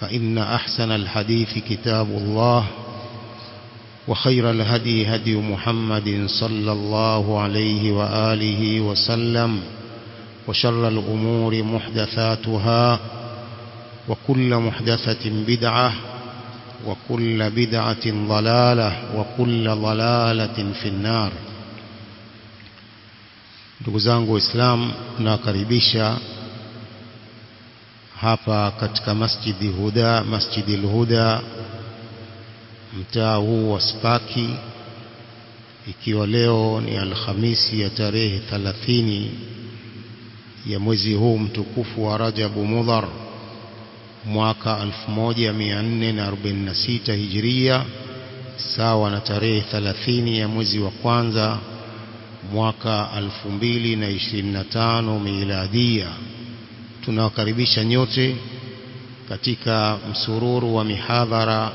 فإن أحسن الحديث كتاب الله وخير الهدي هدي محمد صلى الله عليه وآله وسلم وشر الأمور محدثاتها وكل محدثة بدعة وكل بدعة ضلالة وكل ضلالة في النار. ndugu zangu waislamu hapa katika masjidi huda masjidi huda mtaa huu wa spaki. Ikiwa leo ni alhamisi ya tarehe 30 ya mwezi huu mtukufu wa rajabu mudhar mwaka 1446 hijiria sawa na tarehe 30 ya mwezi wa kwanza mwaka 2025 miladia tunawakaribisha nyote katika msururu wa mihadhara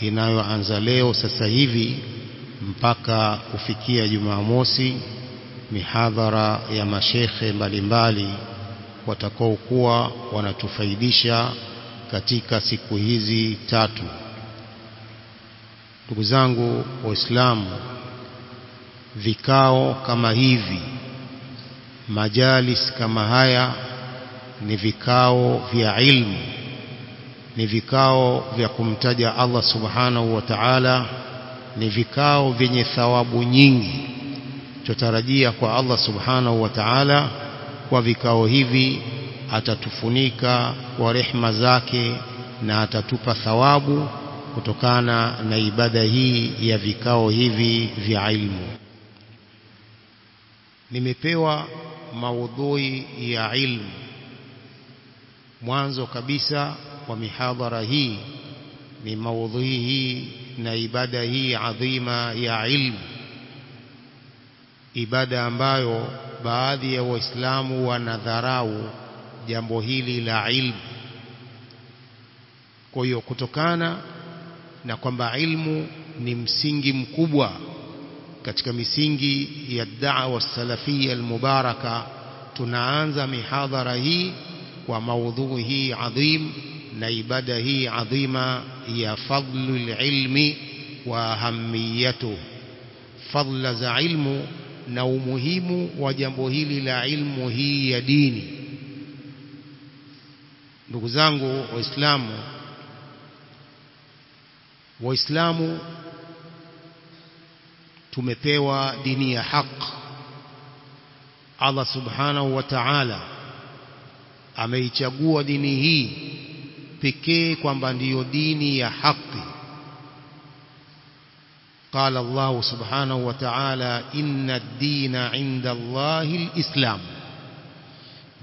inayoanza leo sasa hivi mpaka kufikia Jumamosi. Mihadhara ya mashekhe mbalimbali watakaokuwa wanatufaidisha katika siku hizi tatu. Ndugu zangu waislamu vikao kama hivi majalis kama haya ni vikao vya ilmu ni vikao vya kumtaja Allah subhanahu wa ta'ala ni vikao vyenye thawabu nyingi. Tutarajia kwa Allah subhanahu wa ta'ala kwa vikao hivi atatufunika kwa rehma zake na atatupa thawabu kutokana na ibada hii ya vikao hivi vya ilmu. Nimepewa maudhui ya ilmu mwanzo kabisa wa mihadhara hii. Ni maudhui hii na ibada hii adhima ya ilmu. Ibada ambayo baadhi ya waislamu wanadharau jambo hili la ilmu. Kwa hiyo kutokana na kwamba ilmu ni msingi mkubwa katika misingi ya da'wa salafia almubaraka tunaanza mihadhara hii ibada hii adhima ya fadlul ilmi wa ahamiyatu fadla za ilmu na umuhimu wa jambo hili la ilmu hii ya dini ndugu zangu waislamu waislamu tumepewa dini ya haq Allah subhanahu wa ta'ala ameichagua dini hii pekee kwamba ndiyo dini ya haki قال الله سبحانه وتعالى إن الدين عند الله الإسلام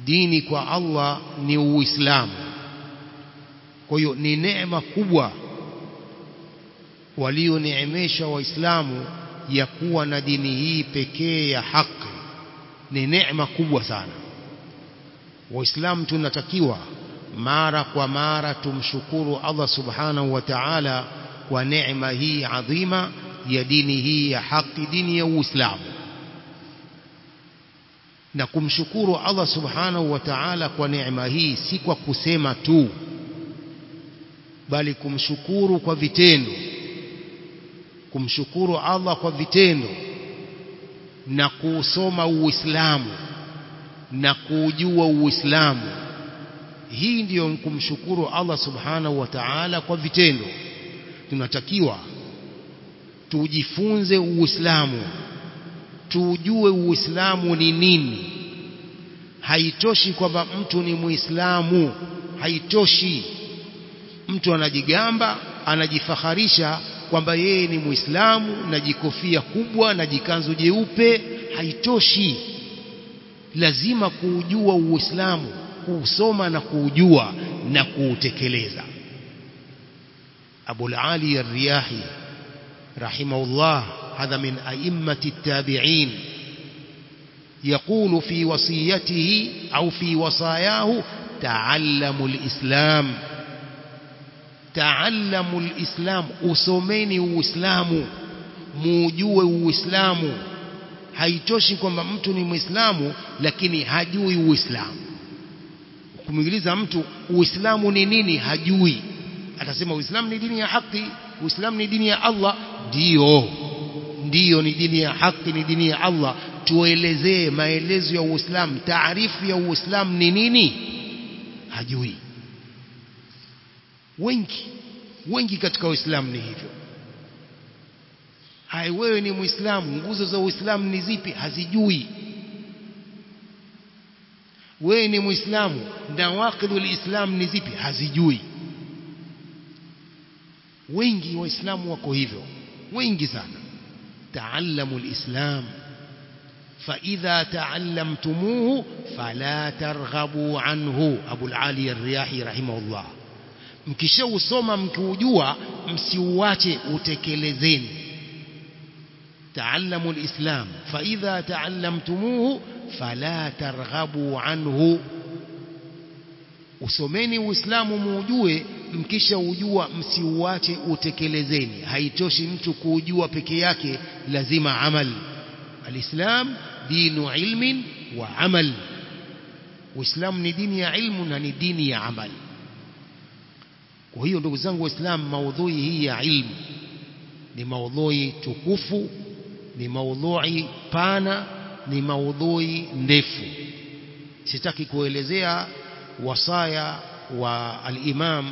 dini kwa Allah ni Uislamu kwa hiyo ni neema kubwa walioneemesha waislamu ya kuwa na dini hii pekee ya haki ni neema kubwa sana waislamu tunatakiwa mara kwa mara tumshukuru Allah subhanahu wa ta'ala kwa neema hii adhima ya dini hii ya haki dini ya Uislamu. Na kumshukuru Allah subhanahu wa ta'ala kwa neema hii si kwa kusema tu bali kumshukuru kwa vitendo. Kumshukuru Allah kwa vitendo na kuusoma Uislamu na kuujua Uislamu. Hii ndiyo kumshukuru Allah subhanahu wa ta'ala kwa vitendo. Tunatakiwa tujifunze Uislamu. Tujue Uislamu ni nini. Haitoshi kwamba mtu ni Muislamu. Haitoshi. Mtu anajigamba anajifaharisha kwamba yeye ni Muislamu na jikofia kubwa na jikanzu jeupe. Haitoshi lazima kuujua Uislamu kuusoma na kuujua na kuutekeleza Abu Ali Ar-Riyahi rahimahullah hadha min a'immati at-tabi'in يقول في وصيته أو في وصاياه تعلموا الإسلام تعلموا الإسلام usomeni uislamu muujue uislamu haitoshi kwamba mtu ni muislamu lakini hajui uislamu. Kumwingiliza mtu uislamu ni nini? hajui. Atasema uislamu ni dini ya haki uislamu ni dini ya Allah. Ndiyo ndiyo ni dini ya haki ni dini ya Allah. Tuelezee maelezo ya uislamu taarifu ya uislamu ni nini? Hajui. Wengi wengi katika uislamu ni hivyo hai wewe ni muislamu nguzo za uislamu ni zipi hazijui wewe ni muislamu nawaqidul islam ni zipi hazijui wengi waislamu wako hivyo wengi sana taallamu alislam فإذا تعلمتموه فلا ترغبوا عنه أبو العالي الرياحي رحمه الله mkishausoma mkiujua msiuache utekelezeni تعلموا الإسلام فإذا تعلمتموه فلا ترغبوا عنه usomeni uislamu muujue mkisha ujua msiuache utekelezeni haitoshi mtu kuujua peke yake lazima amal alislam dinu ilmin wa amal uislamu ni dini ya ilmu na ni dini ya amal kwa hiyo ndugu zangu waislamu maudhui hii ya ilmu ni maudhui tukufu ni maudhui pana ni maudhui ndefu. Sitaki kuelezea wasaya wa al-Imam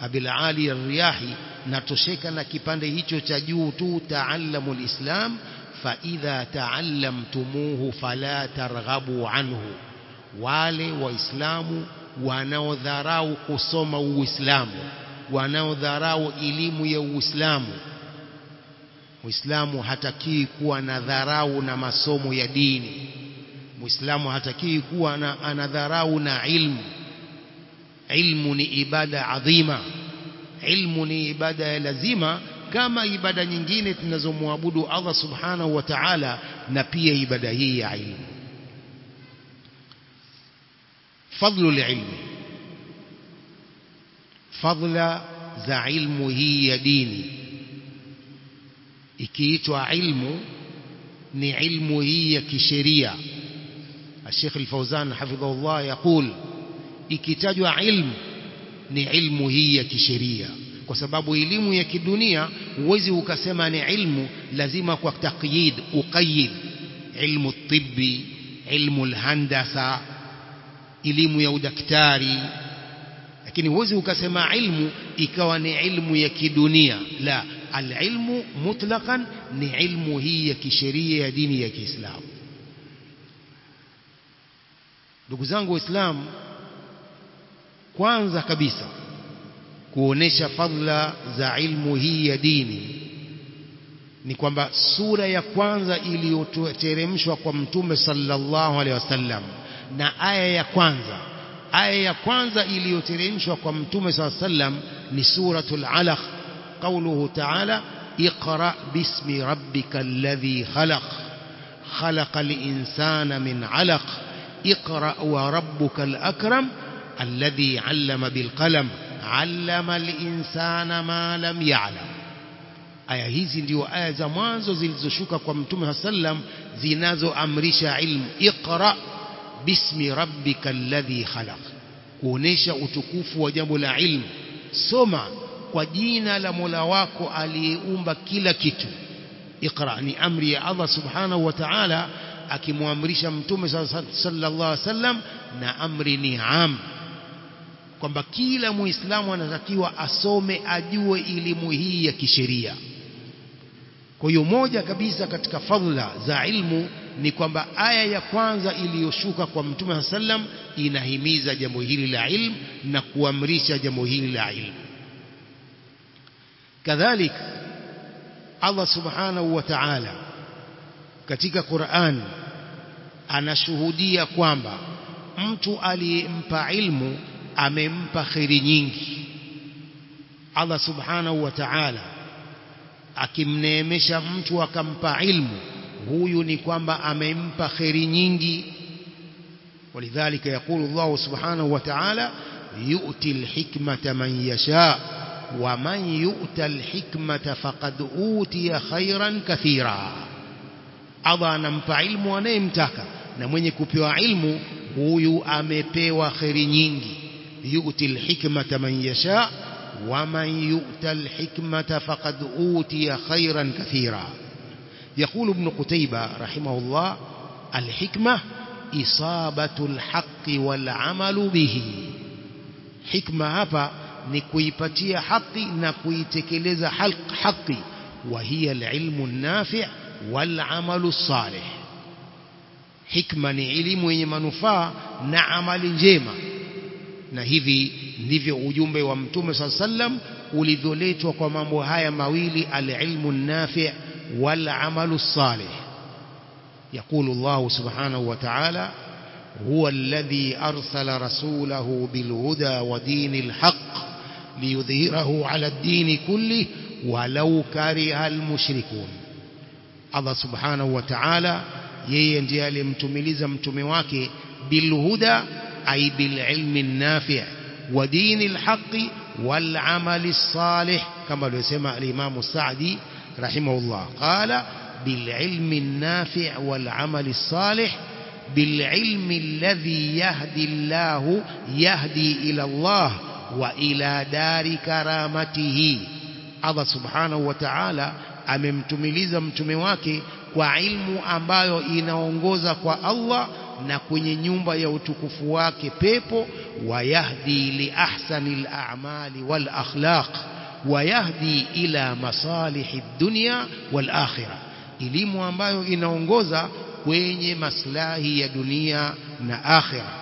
Abil Ali al-Riyahi natosheka na kipande hicho cha juu tu taallamu al-Islam fa idha taallamtumuhu fala targhabu anhu. Wale waislamu wanaodharau kusoma uislamu wanaodharau elimu ya uislamu muislamu hatakii kuwa na dharau na masomo ya dini. Muislamu hatakii kuwa na anadharau na ilmu. Ilmu ni ibada adhima. Ilmu ni ibada ya lazima kama ibada nyingine tunazomwabudu Allah subhanahu wa ta'ala na pia ibada hii ya ilmu. Fadlu ilmi. Fadla za ilmu hii ya dini ikiitwa ilmu ni ilmu hii ya kisheria الشيخ الفوزان حفظه الله يقول ikitajwa ilmu ni ilmu hii ya kisheria kwa sababu elimu ya kidunia huwezi ukasema ni ilmu lazima kwa taqyid uqayyid ilmu tibbi ilmu alhandasa elimu ya udaktari lakini huwezi ukasema ilmu ikawa ni ilmu ya kidunia la alilmu mutlaqan ni ilmu hii ya kisheria ya dini ya Kiislamu ndugu zangu waislamu kwanza kabisa kuonesha fadla za ilmu hii ya dini ni kwamba sura ya kwanza iliyoteremshwa kwa mtume sallallahu alaihi wasallam na aya ya kwanza aya ya kwanza iliyoteremshwa kwa mtume sallallahu alaihi wasallam ni suratul alaq قوله تعالى اقرأ باسم ربك الذي خلق خلق الإنسان من علق اقرأ وربك الأكرم الذي علم بالقلم علم الإنسان ما لم يعلم aya hizi ndio aya za mwanzo zilizoshuka kwa mtume sallam zinazoamrisha ilmu iqra bismi rabbika alladhi khalaq kuonesha utukufu wa jambo la ilmu soma kwa jina la Mola wako aliyeumba kila kitu. Iqra ni amri ya Allah subhanahu wa ta'ala akimwamrisha mtume sallallahu alaihi wasallam na amri ni am. Kwamba kila muislamu anatakiwa asome ajue elimu hii ya kisheria. Kwa hiyo moja kabisa katika fadhila za ilmu ni kwamba aya ya kwanza iliyoshuka kwa mtume sallam inahimiza jambo hili la ilmu na kuamrisha jambo hili la ilmu kadhalik Allah subhanahu wa ta'ala katika Qur'an anashuhudia kwamba mtu aliyempa ilmu amempa kheri nyingi Allah subhanahu wa ta'ala akimneemesha mtu akampa ilmu huyu ni kwamba amempa kheri nyingi ولذلك يقول الله سبحانه وتعالى يؤتي الحكمة من يشاء ومن يؤت الحكمة فقد أوتي خيرا كثيرا. أذا نمت علم ونمتك نمين كبير علم ويو أميبي وخرينيين يؤتي الحكمة من يشاء ومن يؤت الحكمة فقد أوتي خيرا كثيرا يقول ابن قتيبة رحمه الله الحكمة إصابة الحق والعمل به حكمة أفا ni kuipatia haki na kuitekeleza haki وهي العلم النافع والعمل الصالح hikma ni elimu yenye manufaa na amali njema na hivi ndivyo ujumbe wa mtume saa sallam ulivyoletwa kwa mambo haya mawili alilmu nafi' والعمل الصالح يقول الله سبحانه وتعالى هو الذي أرسل رسوله بالهدى ودين الحق ليظهره على الدين كله ولو كره المشركون. الله سبحانه وتعالى ييندي لمتمليز متموك بالهدى أي بالعلم النافع ودين الحق والعمل الصالح كما يسمى الإمام السعدي رحمه الله. قال بالعلم النافع والعمل الصالح بالعلم الذي يهدي الله يهدي إلى الله wa ila dari karamatihi. Allah subhanahu wa ta'ala amemtumiliza mtume wake kwa ilmu ambayo inaongoza kwa Allah na kwenye nyumba ya utukufu wake pepo wayahdi li ahsanil a'mali wal akhlaq wayahdi ila masalihi dunya wal akhirah elimu ambayo inaongoza kwenye maslahi ya dunia na akhirah.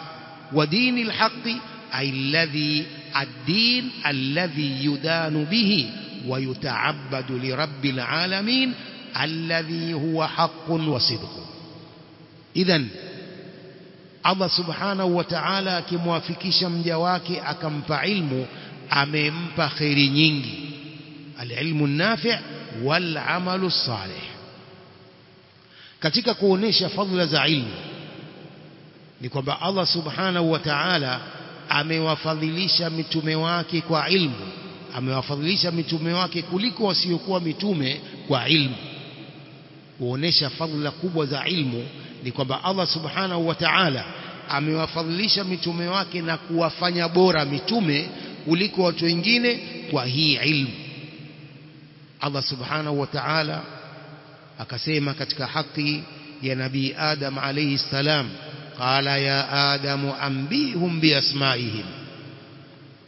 Wa dini ay alladhi الدين الذي يدان به ويتعبد لرب العالمين الذي هو حق وصدق. إذا الله سبحانه وتعالى كموافكش مجواك أكم علم أممف خير نينجي. العلم النافع والعمل الصالح. كتك كونيش فضل زعيم. لكما الله سبحانه وتعالى amewafadhilisha mitume wake kwa ilmu. Amewafadhilisha mitume wake kuliko wasiokuwa mitume kwa ilmu. Kuonesha fadhila kubwa za ilmu ni kwamba Allah subhanahu wa ta'ala amewafadhilisha mitume wake na kuwafanya bora mitume kuliko watu wengine kwa hii ilmu. Allah subhanahu wa ta'ala akasema katika haki ya nabii Adam alayhi salam qala ya adamu ambihum biasmaihim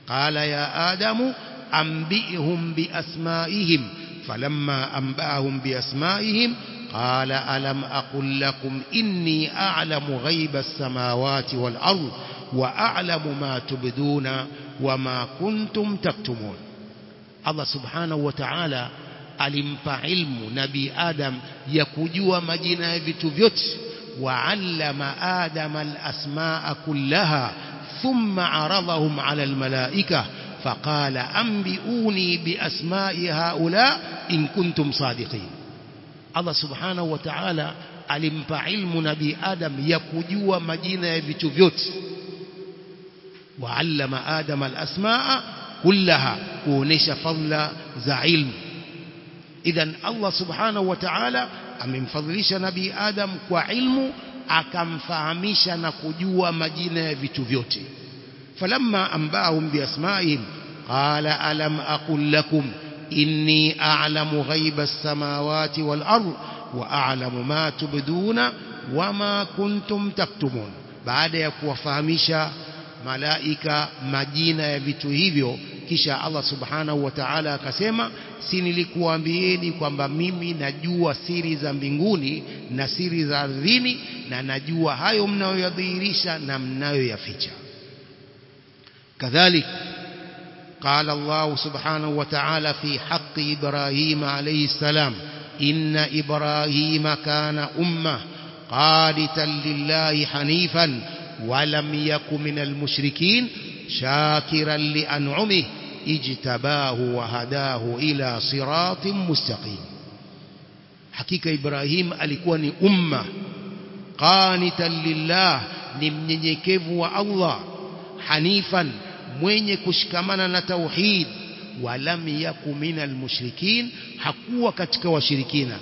qala ya adamu أنبئهم بأسمائهم. فلما أنبأهم بأسمائهم قال ألم أقل لكم إني أعلم غيب السماوات والأرض وأعلم ما تبدون وما كنتم تكتمون. الله سبحانه وتعالى alimpa ilmu nabii adam ya kujua majina ya وعلم آدم الأسماء كلها ثم عرضهم على الملائكة فقال أنبئوني بأسماء هؤلاء إن كنتم صادقين. الله سبحانه وتعالى ألمب علم نبي آدم يكجو مدينة بتفيت وعلم آدم الأسماء كلها ونشف الله ذا علم إذن الله سبحانه وتعالى amemfadhilisha nabii Adam kwa ilmu akamfahamisha na kujua majina ya vitu vyote falamma ambahum biasmaihim qala alam aqul lakum inni a'lamu ghaiba as-samawati wal ard wa a'lamu ma tubduna wama kuntum taktumun baada ya kuwafahamisha malaika majina ya vitu hivyo kisha Allah subhanahu wa ta'ala akasema si nilikuambieni kwamba mimi najua siri za mbinguni na siri za ardhini na najua hayo mnayoyadhihirisha na mnayoyaficha kadhalik قال الله سبحانه وتعالى في حق إبراهيم عليه السلام إن إبراهيم كان أمة قانتا لله حنيفا ولم يك من المشركين شاكرا لأنعمه اجتباه وهداه إلى صراط مستقيم. حقيقة إبراهيم ألكون أمة قانتا لله نمنيكيف الله حنيفا مين كشكمانا نتوحيد ولم يك من المشركين حقوا كتك وشركين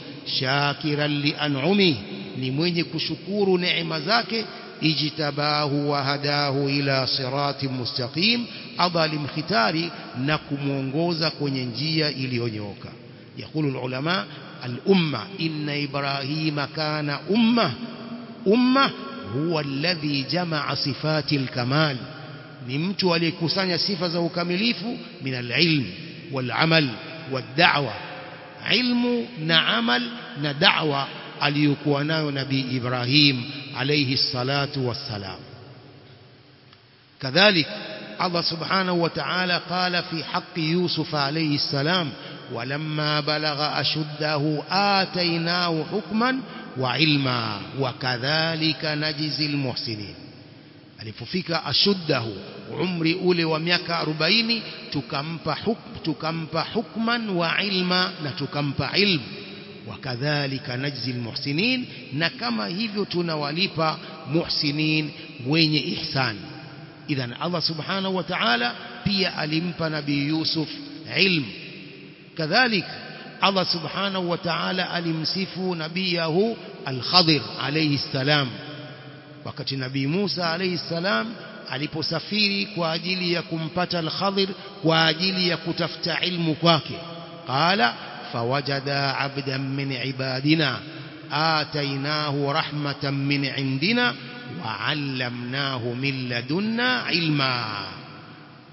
شاكرا لأنعمه نمين كشكور نعم ذاكه اجتباه وهداه إلى صراط مستقيم. أضل امختاري نكم ونغوزا كوننجيا إليونيوكا. يقول العلماء الأمة إن إبراهيم كان أمة. أمة هو الذي جمع صفات الكمال. نمت وليكسان صفة كمليف من العلم والعمل والدعوة علم نعمل ندعوة اليكوانا نبي إبراهيم عليه الصلاة والسلام. كذلك الله سبحانه وتعالى قال في حق يوسف عليه السلام ولما بلغ أشده آتيناه حكما وعلما وكذلك نجزي المحسنين. الففك أشده عمر أولي وميك أربعين تكمب حكما وعلما نتكمب علم, علم. وكذلك نجزي المحسنين. نكما هذو تنواليب محسنين وين إحسان إذا الله سبحانه وتعالى بي ألمب نبي يوسف علم كذلك الله سبحانه وتعالى ألمسف نبيه الخضر عليه السلام وقت نبي موسى عليه السلام ألبو سفيري كواجيلي يكمبت الخضر كواجيلي يكتفت علم كواكي قال فوجد عبدا من عبادنا آتيناه رحمة من عندنا وعلمناه من لدنا علما.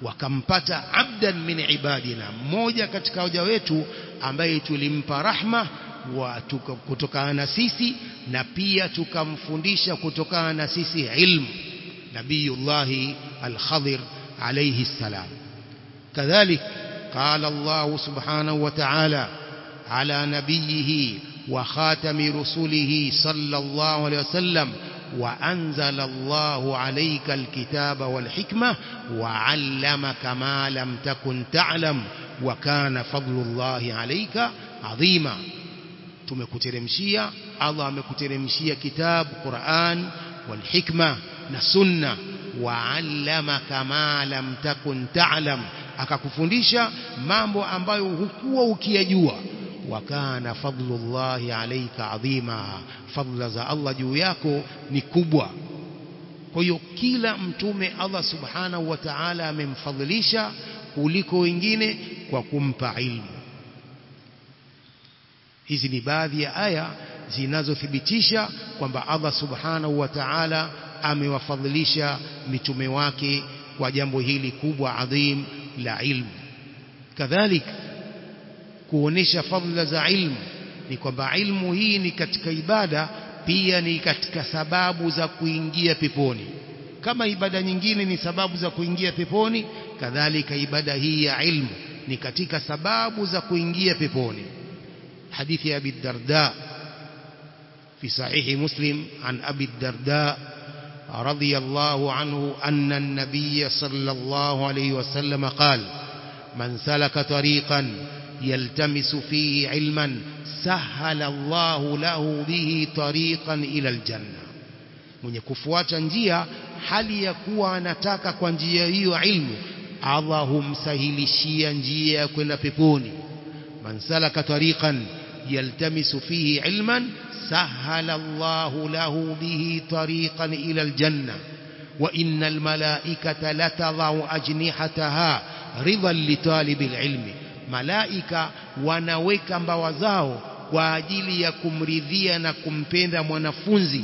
وكم فتى عبدا من عبادنا موجة كتك وجويتو أميت لمبا رحمة وكتك سيسي نبية كم فنديش كتك سيسي علم. نبي الله الخضر عليه السلام. كذلك قال الله سبحانه وتعالى على نبيه وخاتم رسله صلى الله عليه وسلم وأنزل الله عليك الكتاب والحكمة وعلمك ما لم تكن تعلم وكان فضل الله عليك عظيما. تمكترمشية الله مكترمشية كتاب قرآن والحكمة نسنة وعلمك ما لم تكن تعلم أكا كفنديشة مامو أمبايو هو كيجوا wa kana fadlullahi alayka adhima fadla za Allah juu yako ni kubwa. Kwa hiyo kila mtume Allah subhanahu wa ta'ala amemfadhilisha kuliko wengine kwa kumpa ilmu. Hizi ni baadhi ya aya zinazothibitisha kwamba Allah subhanahu wa ta'ala amewafadhilisha mitume wake kwa jambo hili kubwa adhim la ilmu. Kadhalik kuonesha fadhila za ilmu ni kwamba ilmu hii ni katika ibada pia ni katika sababu za kuingia peponi kama ibada nyingine ni sababu za kuingia peponi kadhalika ibada hii ya ilmu ni katika sababu za kuingia peponi حديث أبي الدرداء في صحيح مسلم عن أبي الدرداء رضي الله عنه أن النبي صلى الله عليه وسلم قال من سلك طريقا يلتمس فيه علما سهل الله له به طريقا إلى الجنة. من يكفوات نجية هل يكون نتاك كنجية علم؟ اللهم سهل الشيء نجية كنا ببوني. من سلك طريقا يلتمس فيه علما سهل الله له به طريقا إلى الجنة. وإن الملائكة لتضع أجنحتها رضا لطالب العلم. Malaika wanaweka mbawa zao kwa ajili ya kumridhia na kumpenda mwanafunzi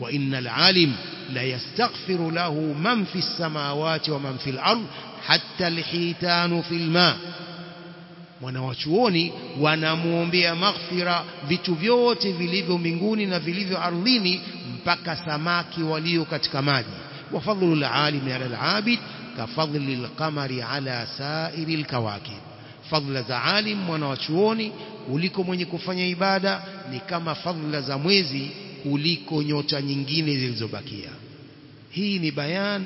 wa innal alim la yastaghfiru lahu man fi samawati wa man fil ard hatta alhitanu fil ma wanawachuoni wanamuombea maghfira vitu vyote vilivyo mbinguni na vilivyo ardhini mpaka samaki walio katika maji wa fadlu alalimi ala alabid ka fadli alqamari ala sairi alkawakib fadla za alim mwana wa chuoni kuliko mwenye kufanya ibada ni kama fadhila za mwezi kuliko nyota nyingine zilizobakia. Hii ni bayan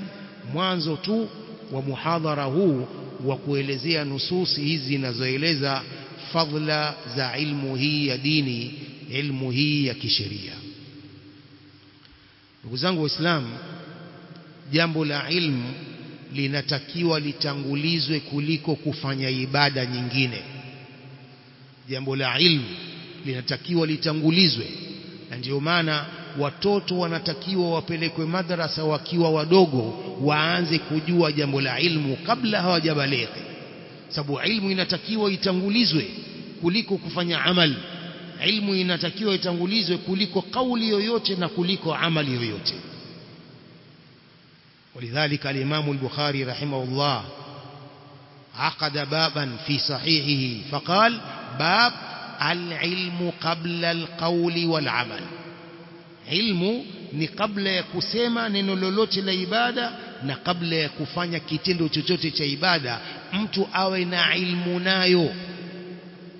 mwanzo tu wa muhadhara huu wa kuelezea nususi hizi zinazoeleza fadhila za ilmu hii ya dini ilmu hii ya kisheria. Ndugu zangu waislamu jambo la ilmu linatakiwa litangulizwe kuliko kufanya ibada nyingine. Jambo la ilmu linatakiwa litangulizwe na ndio maana watoto wanatakiwa wapelekwe madrasa wakiwa wadogo waanze kujua jambo la ilmu kabla hawajabalighi sababu ilmu inatakiwa itangulizwe kuliko kufanya amali ilmu inatakiwa itangulizwe kuliko kauli yoyote na kuliko amali yoyote ولذلك الإمام البخاري رحمه الله عقد بابا في صحيحه فقال باب العلم قبل القول والعمل علم ni kabla ya kusema neno lolote la ibada na kabla ya kufanya kitendo chochote cha ibada mtu awe na ilmu nayo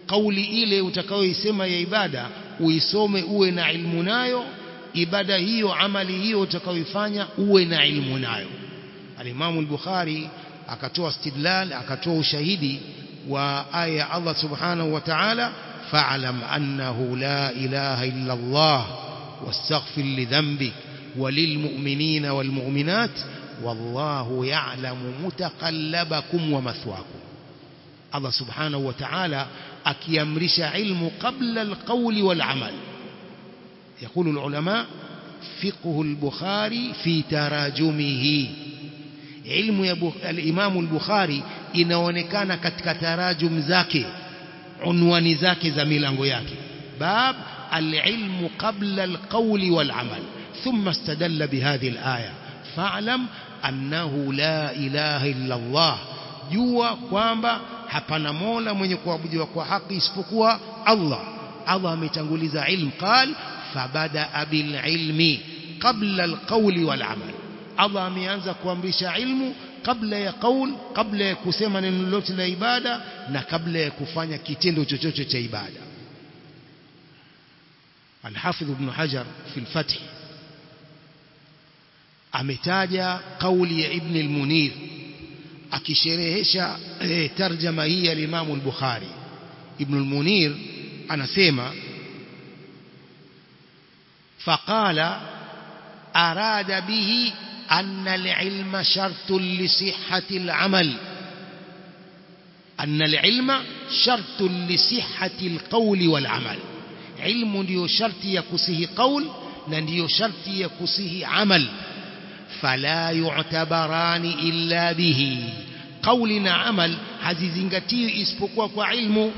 kauli ile utakayoisema ya ibada uisome uwe na ilmu nayo ibada hiyo amali hiyo utakayoifanya uwe na ilmu nayo alimamu al-Bukhari akatoa istidlal akatoa ushahidi wa aya ya Allah subhanahu wa ta'ala fa'lam annahu la ilaha illa Allah wastaghfir li dhanbik وللمؤمنين والمؤمنات والله يعلم متقلبكم ومثواكم الله سبحانه وتعالى أكيمرش علم قبل القول والعمل يقول العلماء فقه البخاري في تراجمه. علم الإمام البخاري إنوانكان كتك تراجم زاكي عنوان زاكي زميل وياكي باب العلم قبل القول والعمل ثم استدل بهذه الآية. فاعلم أنه لا إله إلا الله. جوا قوامبا حبنا مولا من يقوى بجوا الله الله متنقل علم قال فبدأ بالعلم قبل القول والعمل. الله ميانزا كوامبشا علم قبل يقول قبل يكسيما ننلوت نا قبل يكفانيا كتندو جوجوجو تعبادة الحافظ ابن حجر في الفتح أمتاجا قول ابن المنير أكشرهش ترجمة هي الإمام البخاري ابن المنير أنا سيما فقال أراد به أن العلم شرط لصحة العمل. أن العلم شرط لصحة القول والعمل. علم يشرط يكسه قول لن شرط يكسه عمل. فلا يعتبران إلا به. قولنا عمل هذه زنغتي إسبقوك علم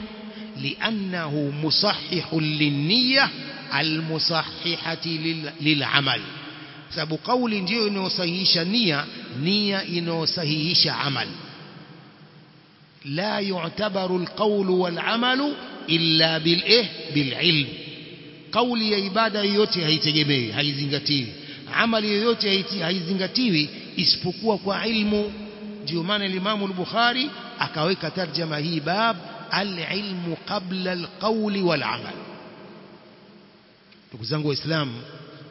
لأنه مصحح للنية almusahihati lilamal sababu kauli ndiyo inayosahihisha nia nia inayosahihisha amal la yu'tabaru alqawlu walamalu illa bilih bililm kauli ya ibada yoyote haitegemewi haizingatiwi amali yoyote haizingatiwi isipokuwa kwa ilmu ndio maana Imam al-Bukhari akaweka tarjama hii bab al-ilmu qabla al-qawli wal-amal ndugu zangu waislamu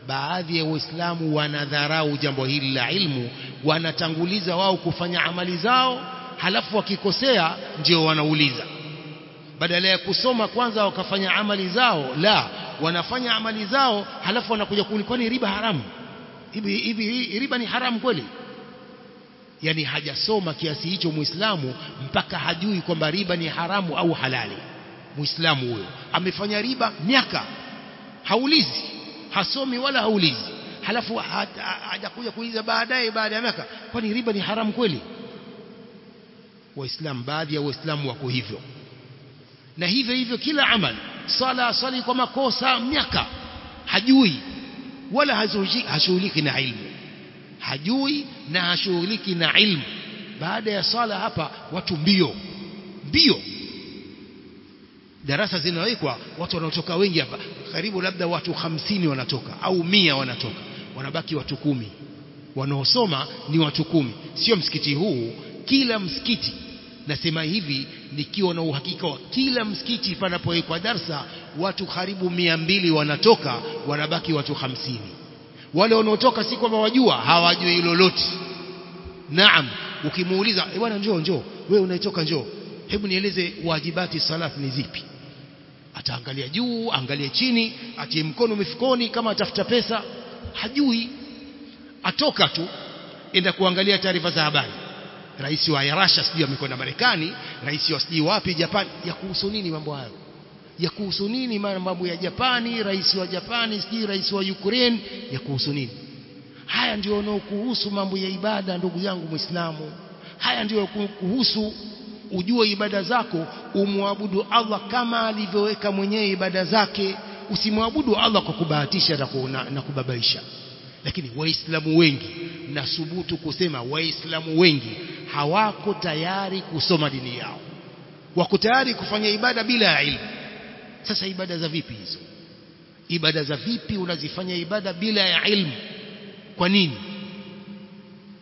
baadhi ya waislamu wanadharau jambo hili la ilmu wanatanguliza wao kufanya amali zao halafu wakikosea ndio wanauliza. Badala ya kusoma kwanza wakafanya amali zao la wanafanya amali zao halafu wanakuja kwani riba haramu? Hivi hivi riba ni haramu kweli? Yani hajasoma kiasi hicho muislamu mpaka hajui kwamba riba ni haramu au halali. Muislamu huyo amefanya riba miaka haulizi. Hasomi wala haulizi. Halafu hajakuja kuuliza baadaye baada ya miaka. Kwani riba ni haramu kweli? Waislamu baadhi ya waislamu wako hivyo. Na hivyo hivyo kila amali. Sala asali kwa makosa miaka. Hajui. Wala hashughuliki na ilmu. Hajui na hashughuliki na ilmu. Baada ya sala hapa watu mbio. Mbio darasa zinawekwa watu wanaotoka wengi hapa. Karibu labda watu hamsini wanatoka au mia wanatoka. Wanabaki watu kumi. Wanaosoma ni watu kumi. Sio msikiti huu kila msikiti. Nasema hivi nikiwa na uhakika wa kila msikiti panapowekwa darsa watu karibu mia mbili wanatoka wanabaki watu hamsini. Wale wanaotoka si kwamba wajua hawajui lolote. Naam ukimuuliza e bwana njoo njoo. Wewe unaitoka njoo. Hebu nieleze wajibati salat ni zipi ataangalia juu angalie chini atie mkono mifukoni kama atafuta pesa. Hajui. Atoka tu enda kuangalia taarifa za habari. Rais wa Russia sijui amekwenda Marekani rais wa sijui wapi Japan ya kuhusu nini mambo hayo? Ya kuhusu nini mambo ya Japani rais wa Japani sijui rais wa Ukraine? Ya kuhusu nini? Haya ndio yanayokuhusu mambo ya ibada ndugu yangu Muislamu. Haya ndio kuhusu ujue ibada zako umwabudu Allah kama alivyoweka mwenyewe ibada zake. Usimwabudu Allah kwa kubahatisha na, na kubabaisha. Lakini waislamu wengi nasubutu kusema waislamu wengi hawako tayari kusoma dini yao. Wako tayari kufanya ibada bila ya ilmu. Sasa ibada za vipi hizo? Ibada za vipi unazifanya ibada bila ya ilmu? Kwa nini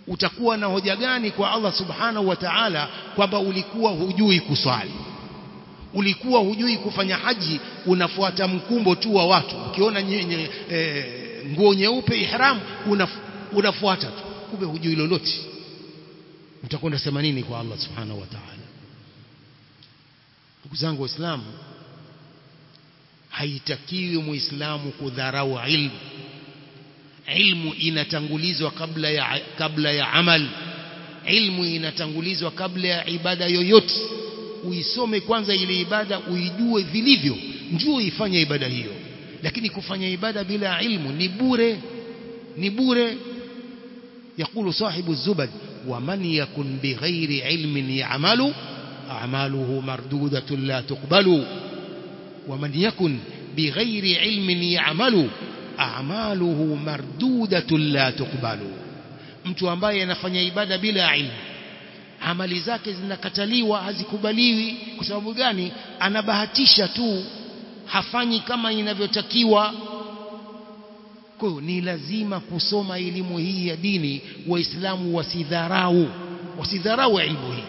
utakuwa na hoja gani kwa Allah subhanahu wa ta'ala kwamba ulikuwa hujui kuswali? Ulikuwa hujui kufanya haji unafuata mkumbo tu wa watu. Ukiona nye, e, nguo nyeupe ihram unaf, unafuata tu. Kumbe hujui lolote. Utakwenda sema nini kwa Allah subhanahu wa ta'ala? Ndugu zangu waislamu haitakiwi muislamu kudharau ilmu ilmu inatangulizwa kabla ya kabla ya amal ilmu inatangulizwa kabla ya ibada yoyote uisome kwanza ile ibada uijue vilivyo njoo ifanye ibada hiyo lakini kufanya ibada bila ilmu ni bure ni bure يقول صاحب الزبد ومن يكن بغير علم يعمل أعماله مردودة لا تقبل ومن يكن بغير علم يعمل a'maluhu mardudatun la tuqbalu. Mtu ambaye anafanya ibada bila ilmu amali zake zinakataliwa hazikubaliwi kwa sababu gani? Anabahatisha tu hafanyi kama inavyotakiwa. Kwa ni lazima kusoma elimu hii ya dini waislamu wasidharau wasidharau elimu hii.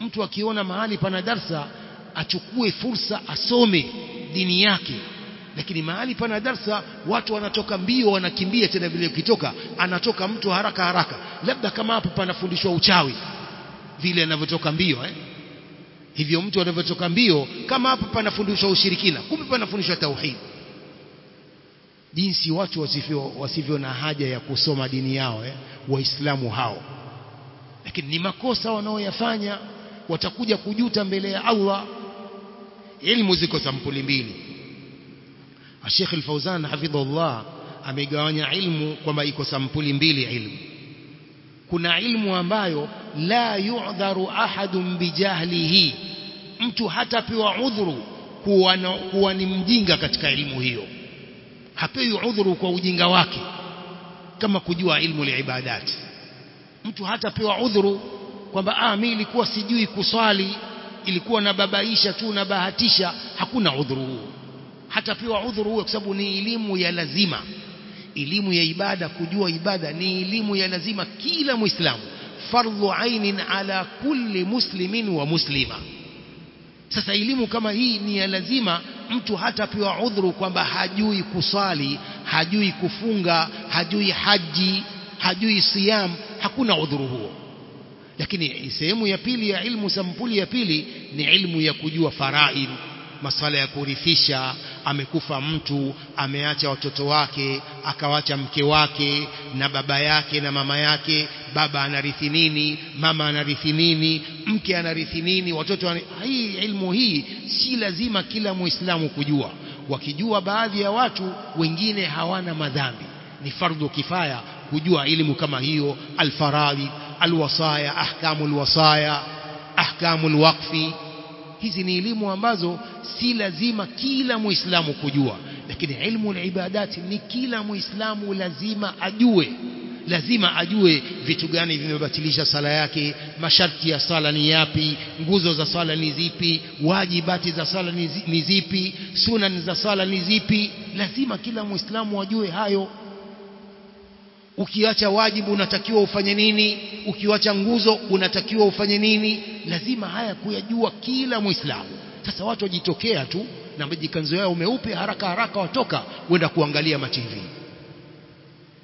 Mtu akiona mahali pana darsa achukue fursa asome dini yake lakini mahali pana darsa watu wanatoka mbio wanakimbia tena vile ukitoka anatoka mtu haraka haraka. Labda kama hapo panafundishwa uchawi vile anavyotoka mbio eh? hivyo mtu anavyotoka mbio kama hapo panafundishwa ushirikina kumbe panafundishwa tauhid. Jinsi watu wasivyo, wasivyo na haja ya kusoma dini yao eh? waislamu hao. Lakini ni makosa wanaoyafanya. Watakuja kujuta mbele ya Allah. Ilmu ziko sampuli mbili Sheikh Al-Fauzan hafidhullah amegawanya ilmu kwamba iko sampuli mbili ilmu. Kuna ilmu ambayo la yu'dharu ahadun bijahlihi. Mtu hatapewa udhuru kuwa, kuwa ni mjinga katika ilmu hiyo. Hapewi udhuru kwa ujinga wake kama kujua ilmu li liibadati mtu hatapewa udhuru kwamba ah mimi ilikuwa sijui kuswali ilikuwa nababaisha tu nabahatisha. Hakuna udhuru huo hatapewa udhuru huo kwa sababu ni elimu ya lazima. Elimu ya ibada kujua ibada ni elimu ya lazima kila muislamu. Fardhu ainin ala kulli muslimin wa muslima. Sasa elimu kama hii ni ya lazima mtu hatapewa udhuru kwamba hajui kusali hajui kufunga hajui haji hajui siyam hakuna udhuru huo. Lakini sehemu ya pili ya ilmu sampuli ya pili ni ilmu ya kujua faraid maswala ya kurithisha amekufa mtu ameacha watoto wake akawacha mke wake na baba yake na mama yake baba anarithi nini mama anarithi nini mke anarithi nini watoto hii ilmu hii si lazima kila muislamu kujua. Wakijua baadhi ya watu wengine hawana madhambi. Ni fardhu kifaya kujua elimu kama hiyo alfaradhi alwasaya ahkamu alwasaya ahkamu alwaqfi hizi ni elimu ambazo si lazima kila muislamu kujua. Lakini ilmu alibadati ni kila muislamu lazima ajue. Lazima ajue vitu gani vimebatilisha sala yake masharti ya sala ni yapi nguzo za sala ni zipi wajibati za sala ni zipi sunan za sala ni zipi. Lazima kila muislamu ajue hayo ukiacha wajibu unatakiwa ufanye nini? Ukiacha nguzo unatakiwa ufanye nini? Lazima haya kuyajua kila muislamu. Sasa watu wajitokea tu na majikanzo yao meupe haraka haraka watoka kwenda kuangalia mativi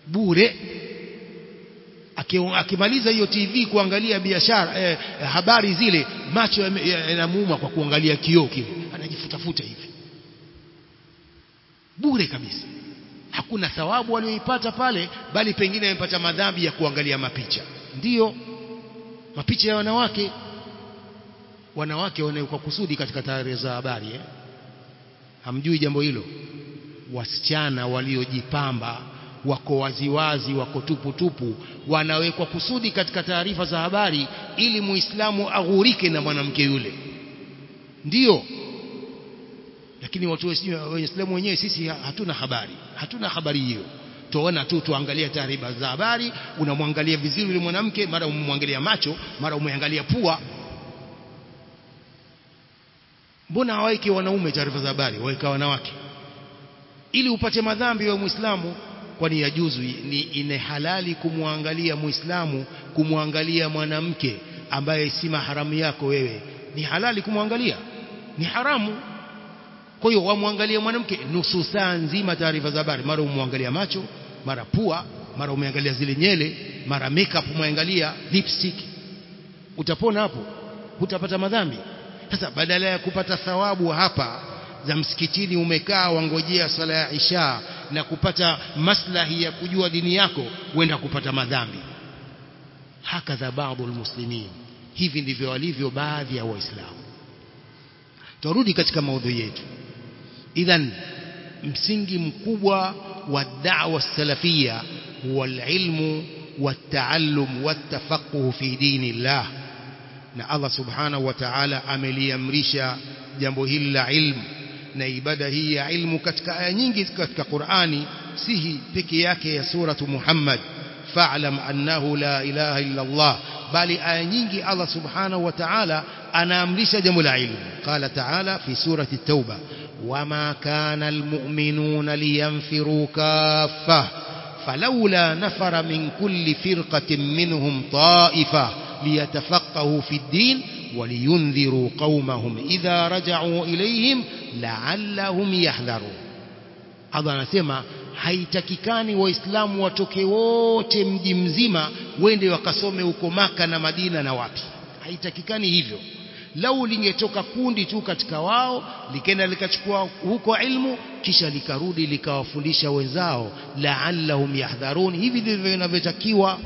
bure. Akimaliza hiyo TV kuangalia biashara eh, habari zile macho yanamuuma kwa kuangalia kioo kile. Anajifutafuta hivi. Bure kabisa hakuna thawabu aliyoipata pale bali pengine amepata madhambi ya kuangalia mapicha. Ndiyo mapicha ya wanawake. Wanawake wanawekwa kusudi katika taarifa za habari eh? hamjui jambo hilo? Wasichana waliojipamba wako waziwazi wako tuputupu tupu wanawekwa kusudi katika taarifa za habari ili muislamu aghurike na mwanamke yule. Ndiyo lakini watu waislamu wenyewe sisi hatuna habari. Hatuna habari hiyo. Tuona tu tuangalia taarifa za habari unamwangalia vizuri yule mwanamke mara umemwangalia macho mara umeangalia pua. Mbona hawaiki wanaume taarifa za habari waika wanawake? Ili upate madhambi wa muislamu kwani yajuzu ni ine halali kumwangalia muislamu kumwangalia mwanamke ambaye si maharamu yako wewe. Ni halali kumwangalia. Ni haramu kwa hiyo wamwangalia mwanamke nusu saa nzima taarifa za habari. Mara umwangalia macho mara pua mara umeangalia zile nyele mara makeup umeangalia lipstick. Utapona hapo utapata madhambi. Sasa badala ya kupata thawabu hapa za msikitini umekaa wangojea sala ya isha na kupata maslahi ya kujua dini yako wenda kupata madhambi. Hakadha baadhi almuslimin. Hivi ndivyo walivyo baadhi ya waislamu. Turudi katika maudhui yetu اذا مسنجي مكوبة والدعوة السلفية هو العلم والتعلم والتفقه في دين الله نا الله سبحانه وتعالى أملي أمريشا جنبه إلا علم نا إبادة هي علم كتك أنينجز كتك قرآن سيه بكياك يا سورة محمد فاعلم أنه لا إله إلا الله بل أنينجي الله سبحانه وتعالى أنا أمريشا جنب العلم قال تعالى في سورة التوبة وما كان المؤمنون لينفروا كافة فلولا نفر من كل فرقة منهم طائفة ليتفقهوا في الدين ولينذروا قومهم إذا رجعوا إليهم لعلهم يحذروا هذا نسمى haitakikani waislamu watoke wote mji mzima wende wakasome huko maka na madina na lau lingetoka kundi tu katika wao likenda likachukua huko ilmu kisha likarudi likawafundisha wenzao la'allahum yahdharun. Hivi ndivyo inavyotakiwa.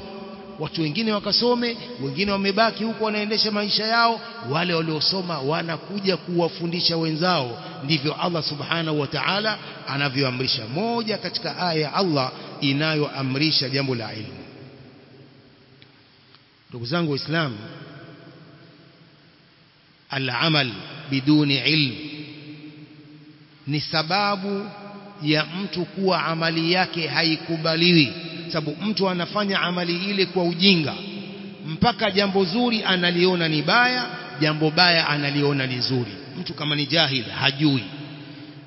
Watu wengine wakasome wengine wamebaki huko wanaendesha maisha yao. Wale waliosoma wanakuja kuwafundisha wenzao. Ndivyo Allah subhanahu wa ta'ala anavyoamrisha. Moja katika aya ya Allah inayoamrisha jambo la ilmu. Ndugu zangu waislamu al-amal biduni ilm. Ni sababu ya mtu kuwa amali yake haikubaliwi. Sababu mtu anafanya amali ile kwa ujinga mpaka jambo zuri analiona ni baya jambo baya analiona ni zuri. Mtu kama ni jahil hajui.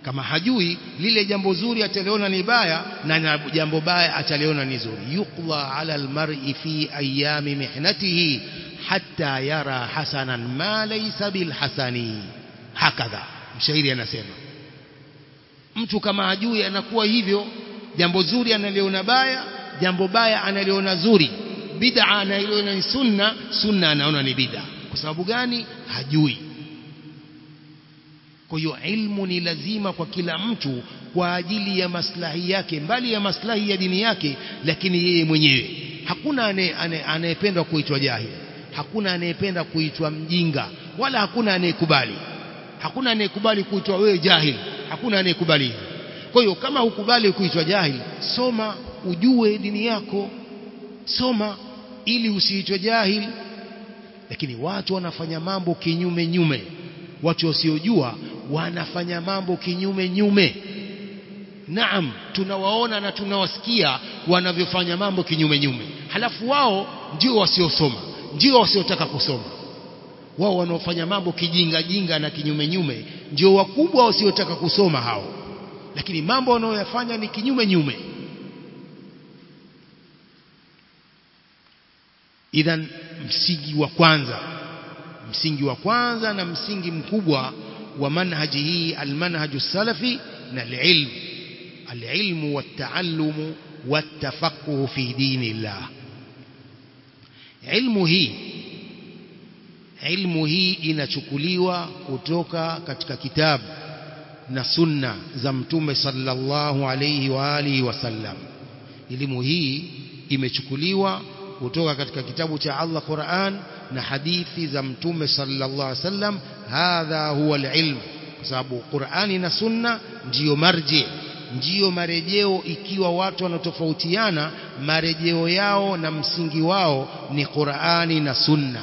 Kama hajui lile jambo zuri ataliona ni baya na jambo baya ataliona ni zuri. Yuqwa ala almar'i fi ayami mihnatihi hatta yara hasanan ma laysa bilhasani hakadha mshairi anasema. Mtu kama ajui anakuwa hivyo jambo zuri analiona baya jambo baya analiona zuri. Bid'a analiona ni sunna sunna anaona ni bid'a. Kwa sababu gani? Hajui. Kwa hiyo ilmu ni lazima kwa kila mtu kwa ajili ya maslahi yake mbali ya maslahi ya dini yake lakini yeye mwenyewe. Hakuna anayependwa kuitwa jahil hakuna anayependa kuitwa mjinga wala hakuna anayekubali. Hakuna anayekubali kuitwa wewe jahili hakuna anayekubali kwa hiyo kama hukubali kuitwa jahili soma ujue dini yako. Soma ili usiitwe jahili. Lakini watu wanafanya mambo kinyume nyume. Watu wasiojua wanafanya mambo kinyume nyume. Naam tunawaona na tunawasikia wanavyofanya mambo kinyume nyume. Halafu wao ndio wasiosoma ndio wasiotaka kusoma. Wao wanaofanya mambo kijinga jinga na kinyume nyume ndio wakubwa wasiotaka kusoma hao. Lakini mambo wanayoyafanya ni kinyume nyume. Idhan msingi wa kwanza. Msingi wa kwanza na msingi mkubwa wa manhaji hii almanhaju salafi na alilm. Alilmu wataallumu watafaquhu fi dinillah ilmu hii ilmu hii inachukuliwa kutoka katika kitabu na sunna za mtume sallallahu alayhi wa alihi wasallam elimu hii imechukuliwa kutoka katika kitabu cha Allah Qur'an na hadithi za mtume sallallahu alayhi wasallam hadha huwa alilm kwa sababu Qur'ani na sunna ndiyo marji ndiyo marejeo ikiwa watu wanatofautiana marejeo yao na msingi wao ni Qur'ani na sunna.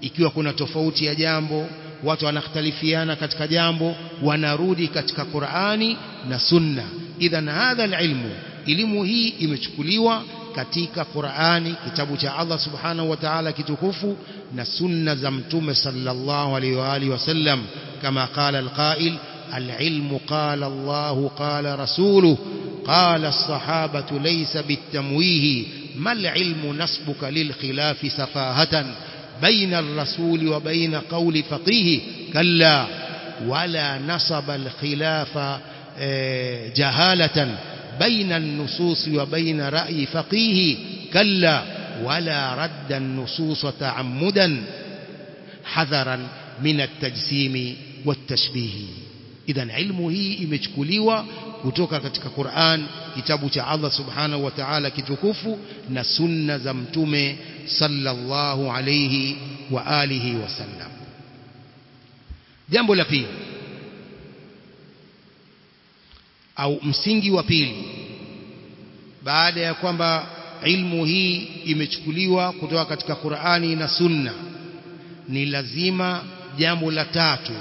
Ikiwa kuna tofauti ya jambo watu wanakhtalifiana katika jambo wanarudi katika Qur'ani na Sunna. Idhan hadha alilmu elimu hii imechukuliwa katika Qur'ani kitabu cha Allah subhanahu wa ta'ala kitukufu na sunna za mtume sallallahu alaihi wa alihi wasallam kama qala alqa'il العلم قال الله قال رسوله قال الصحابة ليس بالتمويه ما العلم نسبك للخلاف سفاهة بين الرسول وبين قول فقيه؟ كلا ولا نصب الخلاف جهالة بين النصوص وبين رأي فقيه؟ كلا ولا رد النصوص تعمدا حذرا من التجسيم والتشبيه. idhan ilmu hii imechukuliwa kutoka katika Qur'an kitabu cha Allah subhanahu wa ta'ala kitukufu na sunna za mtume sallallahu alayhi wa alihi wasallam jambo la pili au msingi wa pili baada ya kwamba ilmu hii imechukuliwa kutoka katika Qur'ani na sunna ni lazima jambo la tatu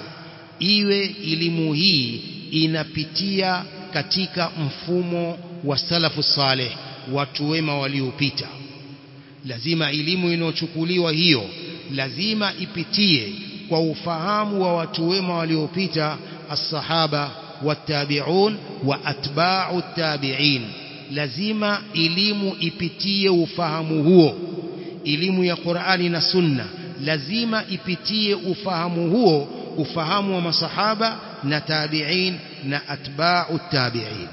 iwe elimu hii inapitia katika mfumo wa salafu saleh watu wema waliopita. Lazima elimu inayochukuliwa hiyo lazima ipitie kwa ufahamu wa watu wema waliopita as-sahaba watabi'un wa atba'u tabi'in. Lazima elimu ipitie ufahamu huo. Elimu ya Qur'ani na Sunna lazima ipitie ufahamu huo ufahamu wa masahaba na tabi'in na atba'u tabi'in.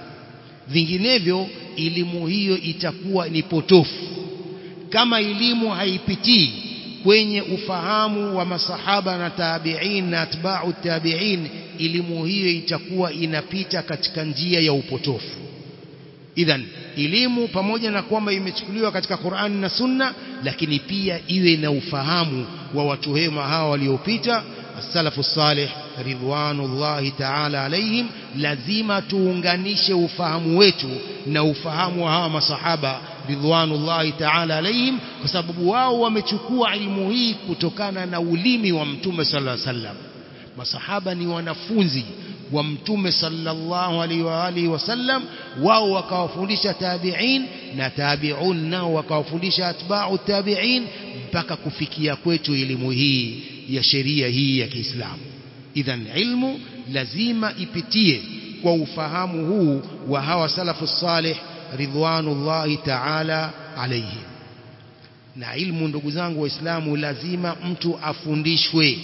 Vinginevyo elimu hiyo itakuwa ni potofu. Kama elimu haipitii kwenye ufahamu wa masahaba na tabi'in na atba'u tabi'in elimu hiyo itakuwa inapita katika njia ya upotofu. Idhan elimu pamoja na kwamba imechukuliwa katika Qur'an na Sunna lakini pia iwe na ufahamu wa watu wema hawa waliopita as-salafu salih ridwanullahi ta'ala alaihim lazima tuunganishe ufahamu wetu na ufahamu wa hawa masahaba ridwanullahi ta'ala alaihim kwa sababu wao wamechukua elimu hii kutokana na ulimi wa mtume sallallahu alaihi wasallam masahaba ni wanafunzi wa mtume sallallahu alaihi wa alihi wasallam wao wakawafundisha tabi'in na tabi'un nao wakawafundisha atba'u tabi'in mpaka kufikia kwetu elimu hii ya sheria hii ya Kiislamu. Idhan ilmu lazima ipitie kwa ufahamu huu wa hawa salafu salih ridwanullahi ta'ala alaihim na ilmu ndugu zangu waislamu lazima mtu afundishwe.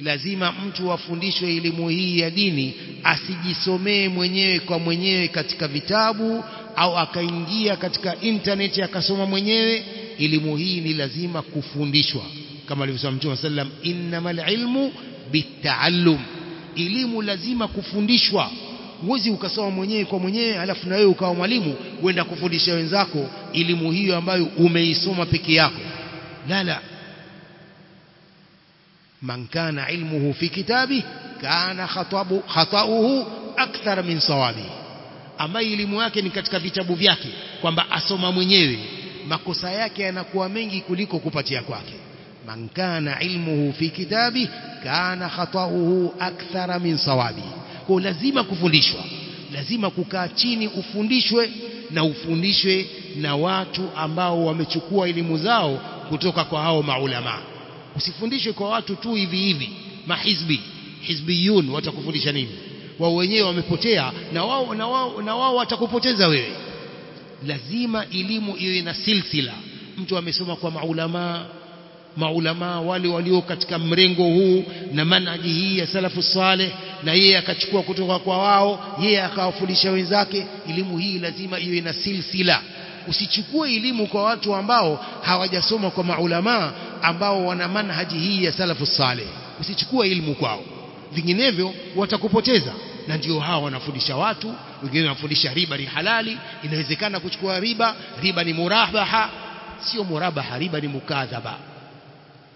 Lazima mtu afundishwe elimu hii ya dini asijisomee mwenyewe kwa mwenyewe katika vitabu au akaingia katika internet akasoma mwenyewe. Elimu hii ni lazima kufundishwa kama alivyosema Mtume sallam innamal alilmu bitaallum elimu lazima kufundishwa. Huwezi ukasoma mwenyewe kwa mwenyewe alafu na wewe ukawa mwalimu uenda kufundisha wenzako elimu hiyo ambayo umeisoma peke yako. La la. Man kana ilmuhu fi kitabi kana khatabu khatauhu akthar min sawabi. Ambaye elimu yake ni katika vitabu vyake kwamba asoma mwenyewe makosa yake yanakuwa mengi kuliko kupatia kwake man kana ilmuhu fi kitabi kana khatauhu akthara min sawabi. Kwa lazima kufundishwa. Lazima kukaa chini ufundishwe na ufundishwe na watu ambao wamechukua elimu zao kutoka kwa hao maulama. Usifundishwe kwa watu tu hivi hivi mahizbi hizbiyun watakufundisha nini? Wao wenyewe wamepotea na wao na wao na wao watakupoteza wewe. Lazima elimu iwe na silsila. Mtu amesoma kwa maulama maulama wale walio katika mrengo huu na manhaji hii ya salafu saleh na yeye akachukua kutoka kwa wao yeye akawafundisha wenzake elimu hii lazima iwe na silsila. Usichukue elimu kwa watu ambao hawajasoma kwa maulamaa ambao wana manhaji hii ya salafu saleh. Usichukue elimu kwao. Vinginevyo watakupoteza. Na ndio hawa wanafundisha watu wengine wanafundisha riba ni halali inawezekana kuchukua riba riba ni murabaha. Sio murabaha riba ni mukadhaba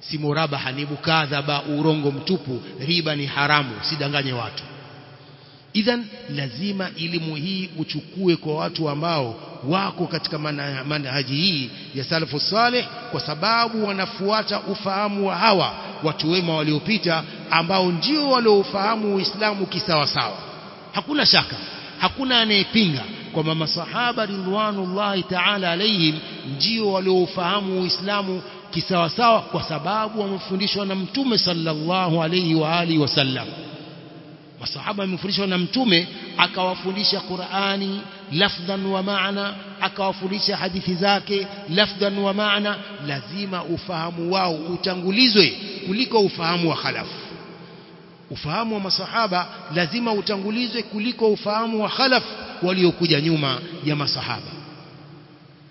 si murabaha ni mukadhaba urongo mtupu. Riba ni haramu. Sidanganye watu. Idhan lazima elimu hii uchukue kwa watu ambao wako katika manhaji hii ya salafu saleh kwa sababu wanafuata ufahamu wa hawa watu wema waliopita ambao ndio waliofahamu Uislamu kisawasawa. Hakuna shaka hakuna anayepinga kwamba masahaba ridwanullahi ta'ala alaihim ndio walioufahamu Uislamu kisawasawa kwa sababu wamefundishwa na mtume sallallahu alaihi wa alihi wasallam masahaba wamefundishwa na mtume akawafundisha Qur'ani lafdhan wa maana akawafundisha hadithi zake lafdhan wa maana. Lazima ufahamu wao utangulizwe kuliko ufahamu wa khalafu ufahamu wa masahaba lazima utangulizwe kuliko ufahamu wa khalafu waliokuja nyuma ya masahaba.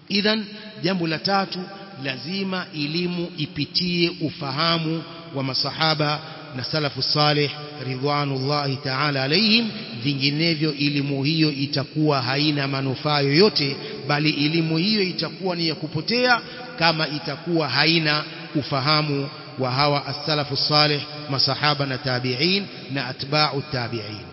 Idhan jambo la tatu lazima elimu ipitie ufahamu wa masahaba na salafu salih ridwanullahi ta'ala alaihim vinginevyo elimu hiyo itakuwa haina manufaa yoyote bali elimu hiyo itakuwa ni ya kupotea kama itakuwa haina ufahamu wa hawa as-salafu salih masahaba na tabi'in na atba'u tabi'in